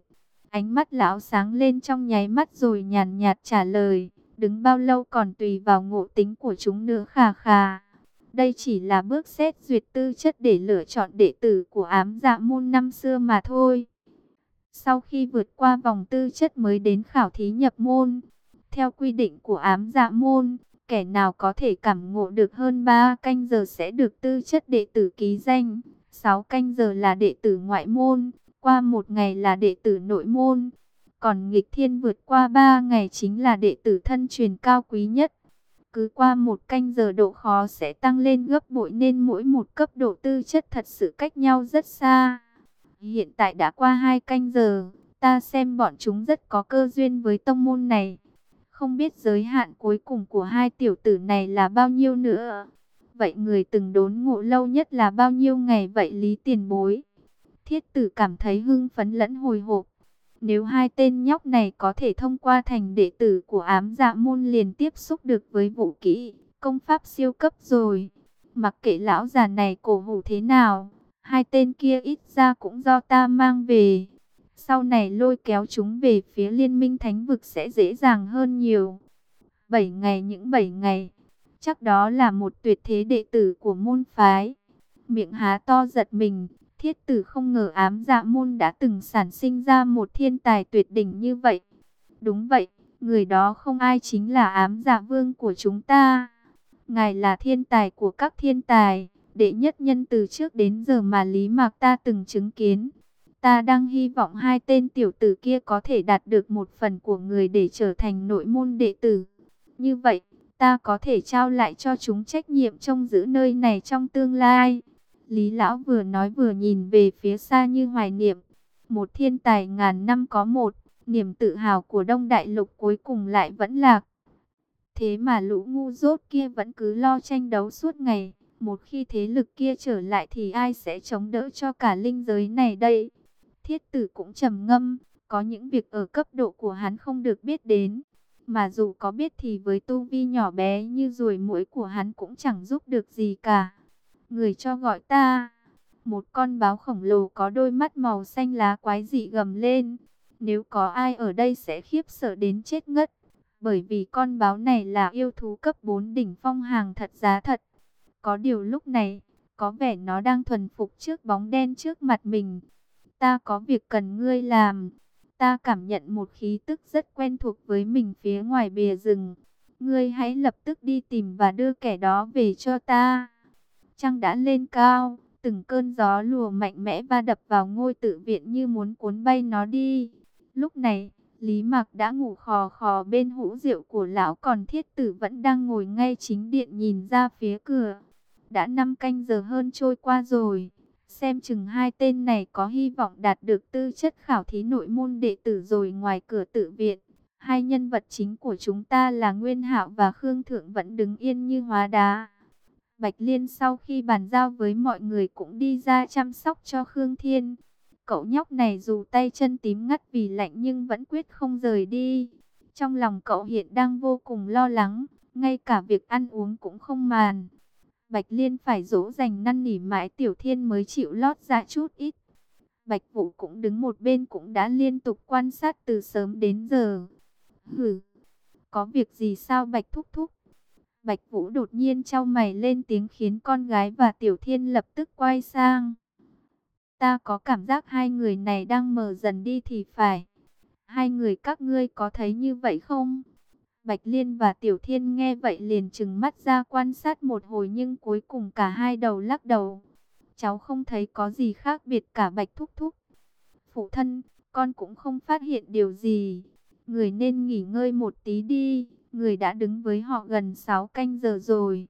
Ánh mắt lão sáng lên trong nháy mắt rồi nhàn nhạt trả lời, đứng bao lâu còn tùy vào ngộ tính của chúng nữa khà khà. Đây chỉ là bước xét duyệt tư chất để lựa chọn đệ tử của ám dạ môn năm xưa mà thôi. Sau khi vượt qua vòng tư chất mới đến khảo thí nhập môn, theo quy định của ám dạ môn, Kẻ nào có thể cảm ngộ được hơn 3 canh giờ sẽ được tư chất đệ tử ký danh. 6 canh giờ là đệ tử ngoại môn, qua một ngày là đệ tử nội môn. Còn nghịch thiên vượt qua 3 ngày chính là đệ tử thân truyền cao quý nhất. Cứ qua một canh giờ độ khó sẽ tăng lên gấp bội nên mỗi một cấp độ tư chất thật sự cách nhau rất xa. Hiện tại đã qua hai canh giờ, ta xem bọn chúng rất có cơ duyên với tông môn này. Không biết giới hạn cuối cùng của hai tiểu tử này là bao nhiêu nữa. Vậy người từng đốn ngộ lâu nhất là bao nhiêu ngày vậy Lý Tiền Bối? Thiết tử cảm thấy hưng phấn lẫn hồi hộp. Nếu hai tên nhóc này có thể thông qua thành đệ tử của ám dạ môn liền tiếp xúc được với vũ kỹ, công pháp siêu cấp rồi. Mặc kệ lão già này cổ hủ thế nào, hai tên kia ít ra cũng do ta mang về. Sau này lôi kéo chúng về phía liên minh thánh vực sẽ dễ dàng hơn nhiều. Bảy ngày những bảy ngày, chắc đó là một tuyệt thế đệ tử của môn phái. Miệng há to giật mình, thiết tử không ngờ ám dạ môn đã từng sản sinh ra một thiên tài tuyệt đỉnh như vậy. Đúng vậy, người đó không ai chính là ám dạ vương của chúng ta. Ngài là thiên tài của các thiên tài, đệ nhất nhân từ trước đến giờ mà Lý Mạc ta từng chứng kiến. Ta đang hy vọng hai tên tiểu tử kia có thể đạt được một phần của người để trở thành nội môn đệ tử. Như vậy, ta có thể trao lại cho chúng trách nhiệm trông giữ nơi này trong tương lai. Lý Lão vừa nói vừa nhìn về phía xa như hoài niệm. Một thiên tài ngàn năm có một, niềm tự hào của Đông Đại Lục cuối cùng lại vẫn lạc. Thế mà lũ ngu dốt kia vẫn cứ lo tranh đấu suốt ngày. Một khi thế lực kia trở lại thì ai sẽ chống đỡ cho cả linh giới này đây? Thiết tử cũng trầm ngâm, có những việc ở cấp độ của hắn không được biết đến. Mà dù có biết thì với tu vi nhỏ bé như ruồi mũi của hắn cũng chẳng giúp được gì cả. Người cho gọi ta. Một con báo khổng lồ có đôi mắt màu xanh lá quái dị gầm lên. Nếu có ai ở đây sẽ khiếp sợ đến chết ngất. Bởi vì con báo này là yêu thú cấp 4 đỉnh phong hàng thật giá thật. Có điều lúc này, có vẻ nó đang thuần phục trước bóng đen trước mặt mình. Ta có việc cần ngươi làm. Ta cảm nhận một khí tức rất quen thuộc với mình phía ngoài bìa rừng. Ngươi hãy lập tức đi tìm và đưa kẻ đó về cho ta. Trăng đã lên cao, từng cơn gió lùa mạnh mẽ va đập vào ngôi tự viện như muốn cuốn bay nó đi. Lúc này, Lý Mạc đã ngủ khò khò bên hũ rượu của lão còn thiết tử vẫn đang ngồi ngay chính điện nhìn ra phía cửa. Đã năm canh giờ hơn trôi qua rồi. Xem chừng hai tên này có hy vọng đạt được tư chất khảo thí nội môn đệ tử rồi ngoài cửa tự viện. Hai nhân vật chính của chúng ta là Nguyên Hạo và Khương Thượng vẫn đứng yên như hóa đá. Bạch Liên sau khi bàn giao với mọi người cũng đi ra chăm sóc cho Khương Thiên. Cậu nhóc này dù tay chân tím ngắt vì lạnh nhưng vẫn quyết không rời đi. Trong lòng cậu hiện đang vô cùng lo lắng, ngay cả việc ăn uống cũng không màn. Bạch Liên phải dỗ dành năn nỉ mãi Tiểu Thiên mới chịu lót ra chút ít. Bạch Vũ cũng đứng một bên cũng đã liên tục quan sát từ sớm đến giờ. Hừ, có việc gì sao Bạch Thúc Thúc? Bạch Vũ đột nhiên trao mày lên tiếng khiến con gái và Tiểu Thiên lập tức quay sang. Ta có cảm giác hai người này đang mờ dần đi thì phải. Hai người các ngươi có thấy như vậy không? Bạch Liên và Tiểu Thiên nghe vậy liền trừng mắt ra quan sát một hồi nhưng cuối cùng cả hai đầu lắc đầu. Cháu không thấy có gì khác biệt cả Bạch Thúc Thúc. Phụ thân, con cũng không phát hiện điều gì. Người nên nghỉ ngơi một tí đi. Người đã đứng với họ gần 6 canh giờ rồi.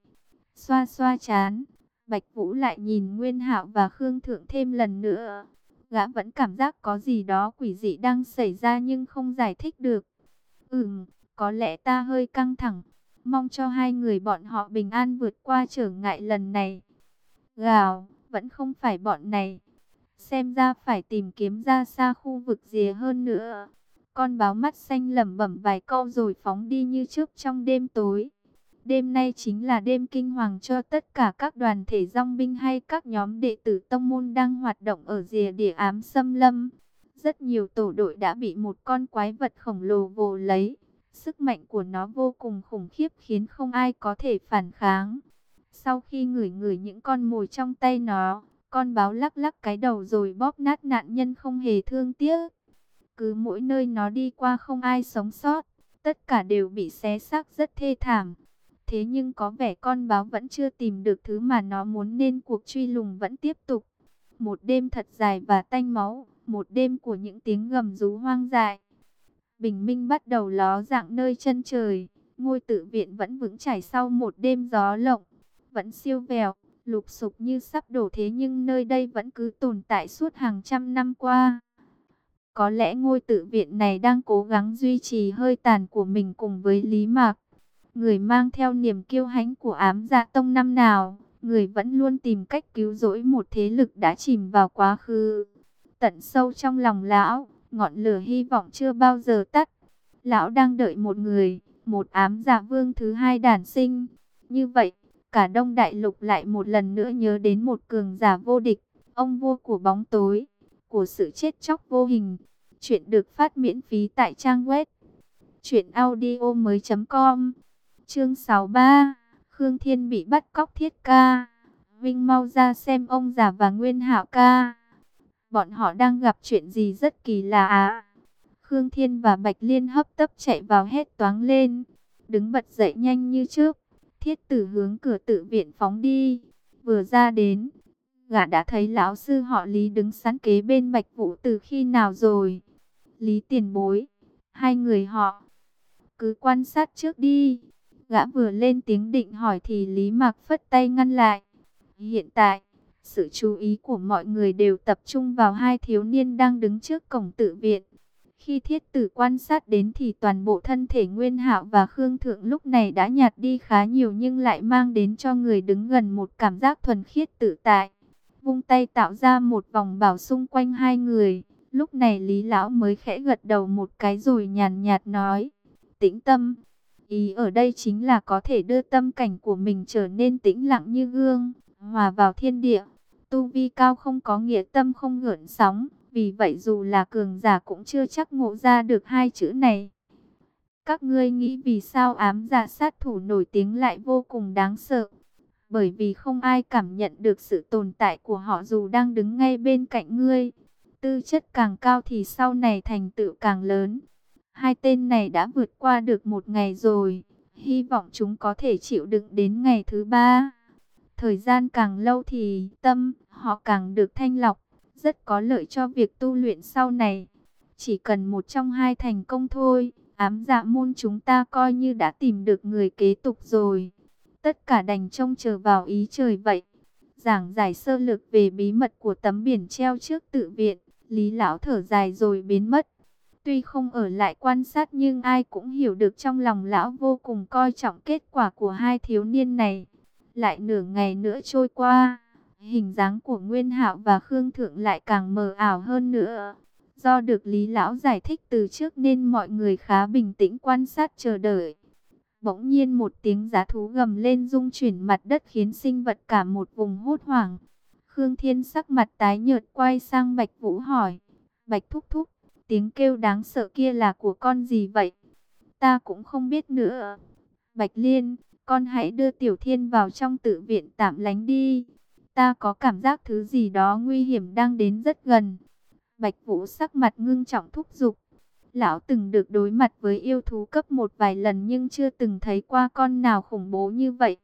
Xoa xoa chán. Bạch Vũ lại nhìn Nguyên Hạo và Khương Thượng thêm lần nữa. Gã vẫn cảm giác có gì đó quỷ dị đang xảy ra nhưng không giải thích được. Ừm, có lẽ ta hơi căng thẳng. Mong cho hai người bọn họ bình an vượt qua trở ngại lần này. Gào, vẫn không phải bọn này. Xem ra phải tìm kiếm ra xa khu vực rìa hơn nữa. Con báo mắt xanh lẩm bẩm vài câu rồi phóng đi như trước trong đêm tối. Đêm nay chính là đêm kinh hoàng cho tất cả các đoàn thể dòng binh hay các nhóm đệ tử tông môn đang hoạt động ở rìa địa ám xâm lâm. Rất nhiều tổ đội đã bị một con quái vật khổng lồ vồ lấy. Sức mạnh của nó vô cùng khủng khiếp khiến không ai có thể phản kháng. Sau khi ngửi ngửi những con mồi trong tay nó, con báo lắc lắc cái đầu rồi bóp nát nạn nhân không hề thương tiếc. Cứ mỗi nơi nó đi qua không ai sống sót, tất cả đều bị xé xác rất thê thảm. Thế nhưng có vẻ con báo vẫn chưa tìm được thứ mà nó muốn nên cuộc truy lùng vẫn tiếp tục. Một đêm thật dài và tanh máu, một đêm của những tiếng gầm rú hoang dại. Bình minh bắt đầu ló dạng nơi chân trời, ngôi tự viện vẫn vững chảy sau một đêm gió lộng, vẫn siêu vèo, lục sục như sắp đổ thế nhưng nơi đây vẫn cứ tồn tại suốt hàng trăm năm qua. Có lẽ ngôi tự viện này đang cố gắng duy trì hơi tàn của mình cùng với Lý Mạc. Người mang theo niềm kiêu hãnh của ám dạ tông năm nào, người vẫn luôn tìm cách cứu rỗi một thế lực đã chìm vào quá khứ. tận sâu trong lòng lão, ngọn lửa hy vọng chưa bao giờ tắt. Lão đang đợi một người, một ám giả vương thứ hai đản sinh. Như vậy, cả đông đại lục lại một lần nữa nhớ đến một cường giả vô địch, ông vua của bóng tối, của sự chết chóc vô hình. Chuyện được phát miễn phí tại trang web truyệnaudiomoi.com. Chương 63, Khương Thiên bị bắt cóc thiết ca. Vinh mau ra xem ông già và Nguyên Hạo ca. Bọn họ đang gặp chuyện gì rất kỳ lạ à? Khương Thiên và Bạch Liên hấp tấp chạy vào hết toáng lên, đứng bật dậy nhanh như trước. Thiết tử hướng cửa tự viện phóng đi, vừa ra đến, gã đã thấy lão sư họ Lý đứng sẵn kế bên Bạch Vũ từ khi nào rồi. Lý tiền bối, hai người họ, cứ quan sát trước đi. Gã vừa lên tiếng định hỏi thì Lý Mạc phất tay ngăn lại. Hiện tại, sự chú ý của mọi người đều tập trung vào hai thiếu niên đang đứng trước cổng tự viện. Khi thiết tử quan sát đến thì toàn bộ thân thể Nguyên Hạo và Khương Thượng lúc này đã nhạt đi khá nhiều nhưng lại mang đến cho người đứng gần một cảm giác thuần khiết tự tại. Vung tay tạo ra một vòng bảo xung quanh hai người. Lúc này Lý Lão mới khẽ gật đầu một cái rồi nhàn nhạt nói. Tĩnh tâm. Ý ở đây chính là có thể đưa tâm cảnh của mình trở nên tĩnh lặng như gương, hòa vào thiên địa. Tu vi cao không có nghĩa tâm không ngưỡng sóng, vì vậy dù là cường giả cũng chưa chắc ngộ ra được hai chữ này. Các ngươi nghĩ vì sao ám giả sát thủ nổi tiếng lại vô cùng đáng sợ? Bởi vì không ai cảm nhận được sự tồn tại của họ dù đang đứng ngay bên cạnh ngươi. Tư chất càng cao thì sau này thành tựu càng lớn. Hai tên này đã vượt qua được một ngày rồi. Hy vọng chúng có thể chịu đựng đến ngày thứ ba. Thời gian càng lâu thì tâm họ càng được thanh lọc rất có lợi cho việc tu luyện sau này. Chỉ cần một trong hai thành công thôi, ám dạ môn chúng ta coi như đã tìm được người kế tục rồi. Tất cả đành trông chờ vào ý trời vậy. Giảng giải sơ lược về bí mật của tấm biển treo trước tự viện, Lý Lão thở dài rồi biến mất. Tuy không ở lại quan sát nhưng ai cũng hiểu được trong lòng lão vô cùng coi trọng kết quả của hai thiếu niên này. Lại nửa ngày nữa trôi qua hình dáng của Nguyên Hạo và Khương Thượng lại càng mờ ảo hơn nữa. Do được Lý Lão giải thích từ trước nên mọi người khá bình tĩnh quan sát chờ đợi. Bỗng nhiên một tiếng giá thú gầm lên rung chuyển mặt đất khiến sinh vật cả một vùng hốt hoảng. Khương Thiên sắc mặt tái nhợt quay sang Bạch Vũ hỏi. Bạch Thúc Thúc, tiếng kêu đáng sợ kia là của con gì vậy? Ta cũng không biết nữa. Bạch Liên, con hãy đưa Tiểu Thiên vào trong tự viện tạm lánh đi. Ta có cảm giác thứ gì đó nguy hiểm đang đến rất gần. Bạch Vũ sắc mặt ngưng trọng thúc giục. Lão từng được đối mặt với yêu thú cấp một vài lần nhưng chưa từng thấy qua con nào khủng bố như vậy.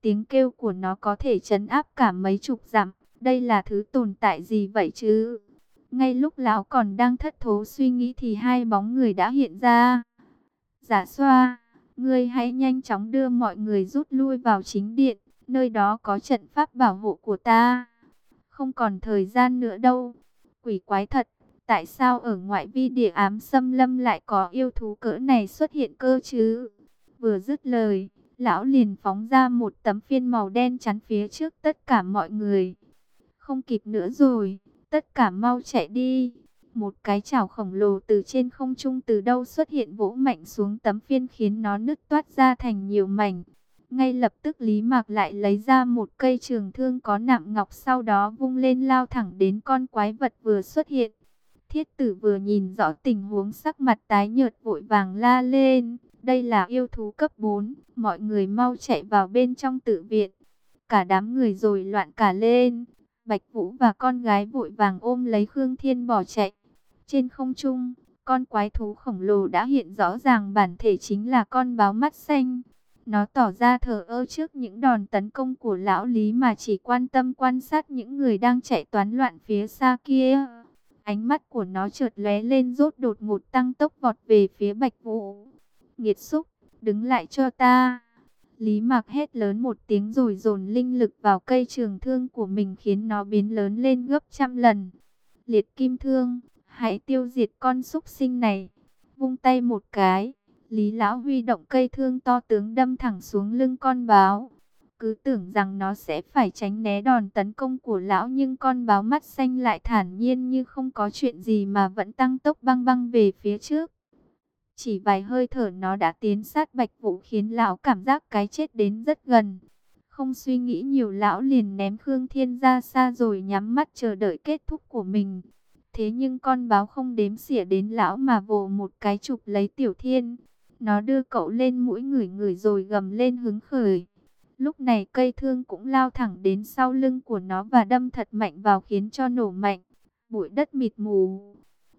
Tiếng kêu của nó có thể chấn áp cả mấy chục dặm. Đây là thứ tồn tại gì vậy chứ? Ngay lúc lão còn đang thất thố suy nghĩ thì hai bóng người đã hiện ra. Giả xoa, ngươi hãy nhanh chóng đưa mọi người rút lui vào chính điện nơi đó có trận pháp bảo hộ của ta. Không còn thời gian nữa đâu. Quỷ quái thật, tại sao ở ngoại vi địa ám xâm lâm lại có yêu thú cỡ này xuất hiện cơ chứ? Vừa dứt lời, lão liền phóng ra một tấm phiên màu đen chắn phía trước tất cả mọi người. Không kịp nữa rồi, tất cả mau chạy đi. Một cái chảo khổng lồ từ trên không trung từ đâu xuất hiện vỗ mạnh xuống tấm phiên khiến nó nứt toát ra thành nhiều mảnh. Ngay lập tức Lý Mạc lại lấy ra một cây trường thương có nạm ngọc sau đó vung lên lao thẳng đến con quái vật vừa xuất hiện. Thiết tử vừa nhìn rõ tình huống sắc mặt tái nhợt vội vàng la lên. Đây là yêu thú cấp 4, mọi người mau chạy vào bên trong tự viện. Cả đám người rồi loạn cả lên. Bạch Vũ và con gái vội vàng ôm lấy Khương Thiên bỏ chạy. Trên không trung, con quái thú khổng lồ đã hiện rõ ràng bản thể chính là con báo mắt xanh. Nó tỏ ra thờ ơ trước những đòn tấn công của lão Lý mà chỉ quan tâm quan sát những người đang chạy toán loạn phía xa kia. Ánh mắt của nó chợt lóe lên rốt đột ngột tăng tốc vọt về phía Bạch Vũ. Nghiệt xúc, đứng lại cho ta. Lý Mạc hét lớn một tiếng rồi dồn linh lực vào cây trường thương của mình khiến nó biến lớn lên gấp trăm lần. Liệt kim thương, hãy tiêu diệt con súc sinh này. Vung tay một cái Lý Lão huy động cây thương to tướng đâm thẳng xuống lưng con báo. Cứ tưởng rằng nó sẽ phải tránh né đòn tấn công của lão, nhưng con báo mắt xanh lại thản nhiên như không có chuyện gì mà vẫn tăng tốc băng băng về phía trước. Chỉ vài hơi thở nó đã tiến sát bạch vũ khiến lão cảm giác cái chết đến rất gần. Không suy nghĩ nhiều, lão liền ném Khương Thiên ra xa rồi nhắm mắt chờ đợi kết thúc của mình. Thế nhưng con báo không đếm xỉa đến lão mà vồ một cái chụp lấy Tiểu Thiên. Nó đưa cậu lên mũi người người rồi gầm lên hứng khởi. Lúc này cây thương cũng lao thẳng đến sau lưng của nó và đâm thật mạnh vào khiến cho nổ mạnh. Bụi đất mịt mù.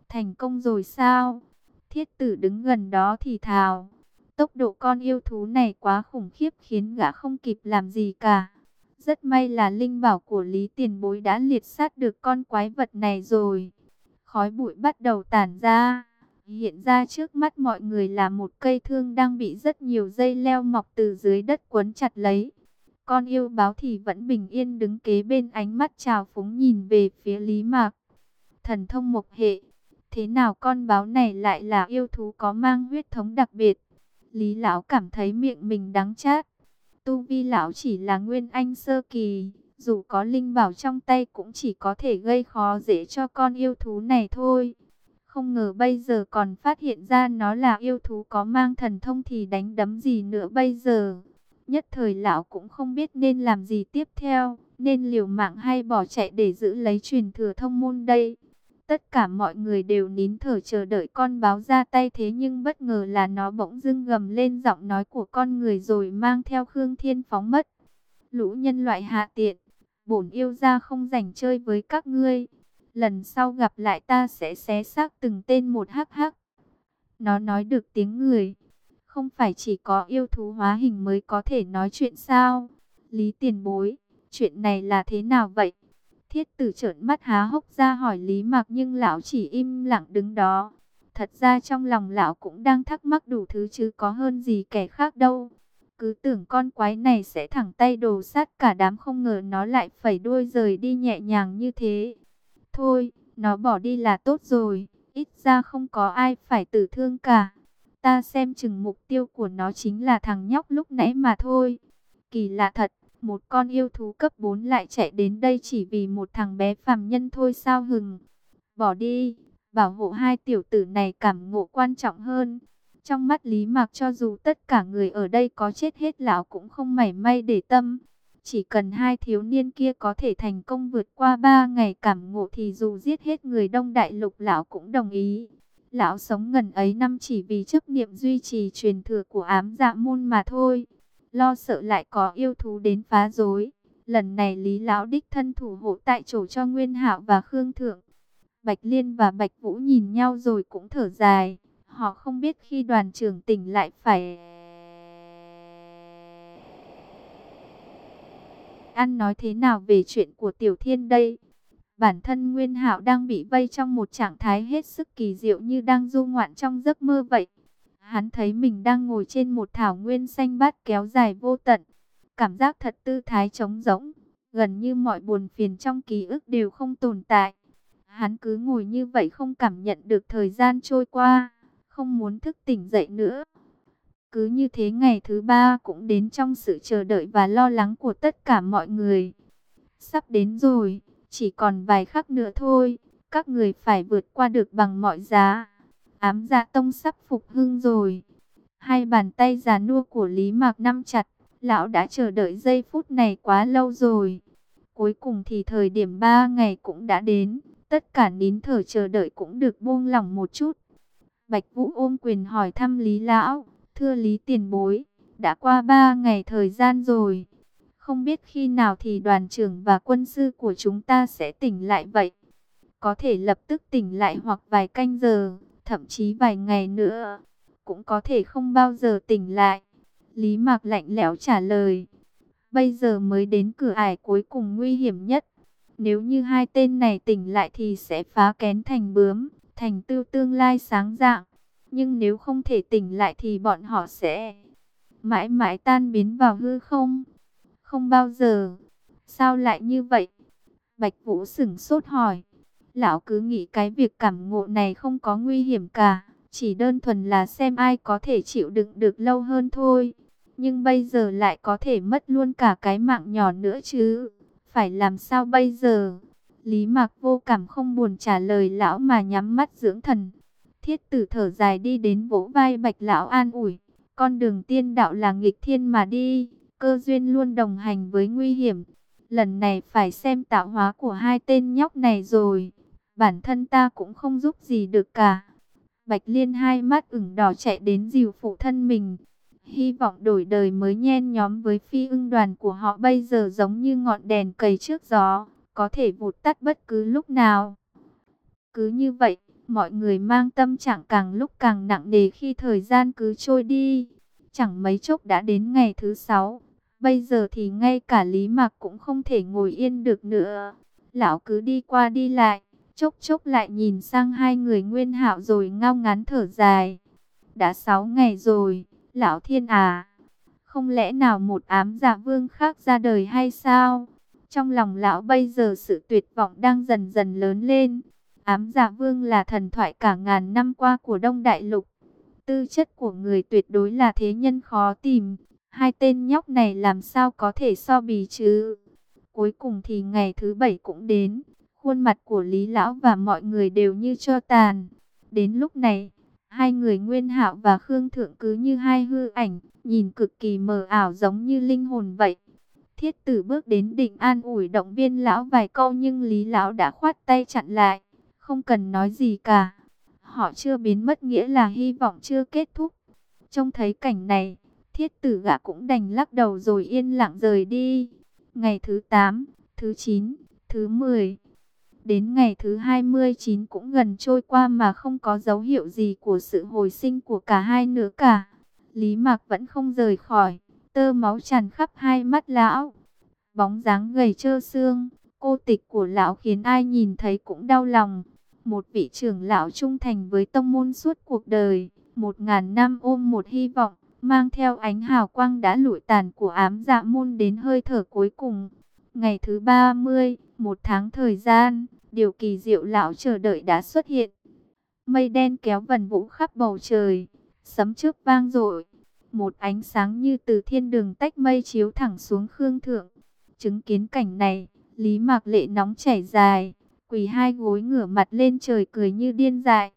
Thành công rồi sao? Thiết tử đứng gần đó thì thào. Tốc độ con yêu thú này quá khủng khiếp khiến gã không kịp làm gì cả. Rất may là linh bảo của Lý Tiền Bối đã liệt sát được con quái vật này rồi. Khói bụi bắt đầu tản ra. Hiện ra trước mắt mọi người là một cây thương đang bị rất nhiều dây leo mọc từ dưới đất quấn chặt lấy. Con yêu báo thì vẫn bình yên đứng kế bên ánh mắt trào phúng nhìn về phía Lý Mạc. Thần thông mộc hệ. Thế nào con báo này lại là yêu thú có mang huyết thống đặc biệt? Lý Lão cảm thấy miệng mình đắng chát. Tu vi Lão chỉ là nguyên anh sơ kỳ. Dù có linh bảo trong tay cũng chỉ có thể gây khó dễ cho con yêu thú này thôi. Không ngờ bây giờ còn phát hiện ra nó là yêu thú có mang thần thông thì đánh đấm gì nữa bây giờ. Nhất thời lão cũng không biết nên làm gì tiếp theo, nên liều mạng hay bỏ chạy để giữ lấy truyền thừa thông môn đây. Tất cả mọi người đều nín thở chờ đợi con báo ra tay thế nhưng bất ngờ là nó bỗng dưng gầm lên giọng nói của con người rồi mang theo Khương Thiên phóng mất. Lũ nhân loại hạ tiện, bổn yêu ra không rảnh chơi với các ngươi. Lần sau gặp lại ta sẽ xé xác từng tên một hắc hắc. Nó nói được tiếng người. Không phải chỉ có yêu thú hóa hình mới có thể nói chuyện sao? Lý tiền bối, chuyện này là thế nào vậy? Thiết tử trợn mắt há hốc ra hỏi Lý Mạc nhưng lão chỉ im lặng đứng đó. Thật ra trong lòng lão cũng đang thắc mắc đủ thứ chứ có hơn gì kẻ khác đâu. Cứ tưởng con quái này sẽ thẳng tay đồ sát cả đám không ngờ nó lại phẩy đuôi rời đi nhẹ nhàng như thế. Thôi, nó bỏ đi là tốt rồi, ít ra không có ai phải tử thương cả. Ta xem chừng mục tiêu của nó chính là thằng nhóc lúc nãy mà thôi. Kỳ lạ thật, một con yêu thú cấp 4 lại chạy đến đây chỉ vì một thằng bé phàm nhân thôi sao hừng. Bỏ đi, bảo hộ hai tiểu tử này cảm ngộ quan trọng hơn. Trong mắt Lý Mạc cho dù tất cả người ở đây có chết hết lão cũng không mảy may để tâm. Chỉ cần hai thiếu niên kia có thể thành công vượt qua ba ngày cảm ngộ thì dù giết hết người đông đại lục, lão cũng đồng ý. Lão sống ngần ấy năm chỉ vì chấp niệm duy trì truyền thừa của ám dạ môn mà thôi. Lo sợ lại có yêu thú đến phá rối. Lần này Lý Lão đích thân thủ hộ tại chỗ cho Nguyên Hạo và Khương Thượng. Bạch Liên và Bạch Vũ nhìn nhau rồi cũng thở dài. Họ không biết khi đoàn trưởng tỉnh lại phải... Ăn nói thế nào về chuyện của Tiểu Thiên đây? Bản thân Nguyên Hạo đang bị vây trong một trạng thái hết sức kỳ diệu như đang du ngoạn trong giấc mơ vậy. Hắn thấy mình đang ngồi trên một thảo nguyên xanh bát kéo dài vô tận. Cảm giác thật tư thái trống rỗng, gần như mọi buồn phiền trong ký ức đều không tồn tại. Hắn cứ ngồi như vậy không cảm nhận được thời gian trôi qua, không muốn thức tỉnh dậy nữa. Cứ như thế ngày thứ ba cũng đến trong sự chờ đợi và lo lắng của tất cả mọi người. Sắp đến rồi, chỉ còn vài khắc nữa thôi, các người phải vượt qua được bằng mọi giá. Ám dạ tông sắp phục hưng rồi. Hai bàn tay già nua của Lý Mạc nắm chặt, lão đã chờ đợi giây phút này quá lâu rồi. Cuối cùng thì thời điểm ba ngày cũng đã đến, tất cả nín thở chờ đợi cũng được buông lỏng một chút. Bạch Vũ ôm quyền hỏi thăm Lý Lão, thưa Lý tiền bối, đã qua ba ngày thời gian rồi. Không biết khi nào thì đoàn trưởng và quân sư của chúng ta sẽ tỉnh lại vậy. Có thể lập tức tỉnh lại hoặc vài canh giờ, thậm chí vài ngày nữa. Cũng có thể không bao giờ tỉnh lại. Lý Mạc lạnh lẽo trả lời. Bây giờ mới đến cửa ải cuối cùng nguy hiểm nhất. Nếu như hai tên này tỉnh lại thì sẽ phá kén thành bướm, thành tưu tương lai sáng dạng. Nhưng nếu không thể tỉnh lại thì bọn họ sẽ mãi mãi tan biến vào hư không. Không bao giờ. Sao lại như vậy? Bạch Vũ sửng sốt hỏi. Lão cứ nghĩ cái việc cảm ngộ này không có nguy hiểm cả. Chỉ đơn thuần là xem ai có thể chịu đựng được lâu hơn thôi. Nhưng bây giờ lại có thể mất luôn cả cái mạng nhỏ nữa chứ. Phải làm sao bây giờ? Lý Mạc vô cảm không buồn trả lời lão mà nhắm mắt dưỡng thần. Thiết tử thở dài đi đến vỗ vai bạch lão an ủi. Con đường tiên đạo là nghịch thiên mà đi. Cơ duyên luôn đồng hành với nguy hiểm. Lần này phải xem tạo hóa của hai tên nhóc này rồi. Bản thân ta cũng không giúp gì được cả. Bạch Liên hai mắt ửng đỏ chạy đến dìu phụ thân mình. Hy vọng đổi đời mới nhen nhóm với phi ưng đoàn của họ bây giờ giống như ngọn đèn cầy trước gió, có thể vụt tắt bất cứ lúc nào. Cứ như vậy, mọi người mang tâm trạng càng lúc càng nặng nề khi thời gian cứ trôi đi. Chẳng mấy chốc đã đến ngày thứ sáu, bây giờ thì ngay cả Lý Mạc cũng không thể ngồi yên được nữa. Lão cứ đi qua đi lại, chốc chốc lại nhìn sang hai người nguyên hạo rồi ngao ngán thở dài. Đã sáu ngày rồi Lão thiên à, không lẽ nào một ám giả vương khác ra đời hay sao? Trong lòng lão bây giờ sự tuyệt vọng đang dần dần lớn lên. Ám giả vương là thần thoại cả ngàn năm qua của Đông Đại Lục. Tư chất của người tuyệt đối là thế nhân khó tìm. Hai tên nhóc này làm sao có thể so bì chứ? Cuối cùng thì ngày thứ bảy cũng đến. Khuôn mặt của Lý Lão và mọi người đều như cho tàn. Đến lúc này, Hai người Nguyên Hạo và Khương Thượng cứ như hai hư ảnh, nhìn cực kỳ mờ ảo giống như linh hồn vậy. Thiết tử bước đến định an ủi động viên lão vài câu nhưng Lý lão đã khoát tay chặn lại, không cần nói gì cả. Họ chưa biến mất nghĩa là hy vọng chưa kết thúc. Trông thấy cảnh này, thiết tử gã cũng đành lắc đầu rồi yên lặng rời đi. Ngày thứ 8, thứ 9, thứ 10, Đến ngày thứ 29 cũng gần trôi qua mà không có dấu hiệu gì của sự hồi sinh của cả hai nữa cả. Lý Mạc vẫn không rời khỏi, tơ máu tràn khắp hai mắt lão. Bóng dáng gầy trơ xương, cô tịch của lão khiến ai nhìn thấy cũng đau lòng. Một vị trưởng lão trung thành với tông môn suốt cuộc đời, một ngàn năm ôm một hy vọng, mang theo ánh hào quang đã lụi tàn của ám dạ môn đến hơi thở cuối cùng. Ngày thứ 30, một tháng thời gian, Điều kỳ diệu lão chờ đợi đã xuất hiện. Mây đen kéo vần vũ khắp bầu trời, sấm trước vang dội. Một ánh sáng như từ thiên đường tách mây chiếu thẳng xuống khương thượng. Chứng kiến cảnh này, Lý Mạc Lệ nóng chảy dài, quỳ hai gối ngửa mặt lên trời cười như điên dại.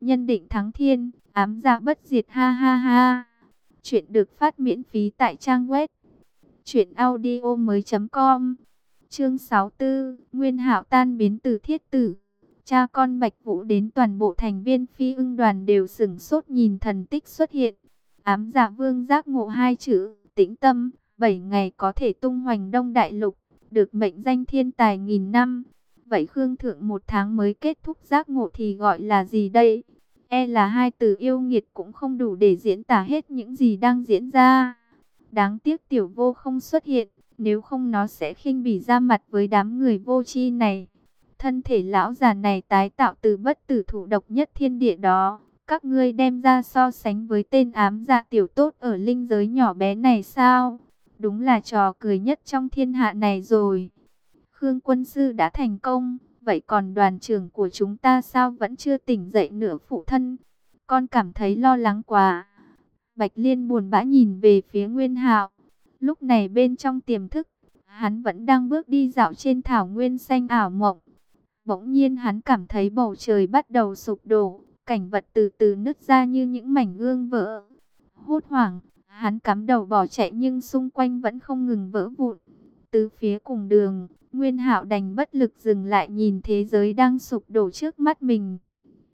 Nhân định thắng thiên, ám dạ bất diệt ha ha ha. Chuyện được phát miễn phí tại trang web truyện audio mới.com Chương 64, Nguyên Hạo tan biến từ thiết tử. Cha con Bạch Vũ đến toàn bộ thành viên phi ưng đoàn đều sửng sốt nhìn thần tích xuất hiện. Ám giả vương giác ngộ hai chữ, tĩnh tâm, bảy ngày có thể tung hoành đông đại lục, được mệnh danh thiên tài nghìn năm. Vậy Khương Thượng một tháng mới kết thúc giác ngộ thì gọi là gì đây? E là hai từ yêu nghiệt cũng không đủ để diễn tả hết những gì đang diễn ra. Đáng tiếc tiểu vô không xuất hiện. Nếu không nó sẽ khinh bỉ ra mặt với đám người vô tri này. Thân thể lão già này tái tạo từ bất tử thủ độc nhất thiên địa đó. Các ngươi đem ra so sánh với tên ám dạ tiểu tốt ở linh giới nhỏ bé này sao? Đúng là trò cười nhất trong thiên hạ này rồi. Khương quân sư đã thành công. Vậy còn đoàn trưởng của chúng ta sao vẫn chưa tỉnh dậy nửa phụ thân? Con cảm thấy lo lắng quá. Bạch Liên buồn bã nhìn về phía Nguyên Hạo. Lúc này bên trong tiềm thức, hắn vẫn đang bước đi dạo trên thảo nguyên xanh ảo mộng. Bỗng nhiên hắn cảm thấy bầu trời bắt đầu sụp đổ, cảnh vật từ từ nứt ra như những mảnh gương vỡ. Hốt hoảng, hắn cắm đầu bỏ chạy nhưng xung quanh vẫn không ngừng vỡ vụn. Từ phía cùng đường, Nguyên Hạo đành bất lực dừng lại nhìn thế giới đang sụp đổ trước mắt mình.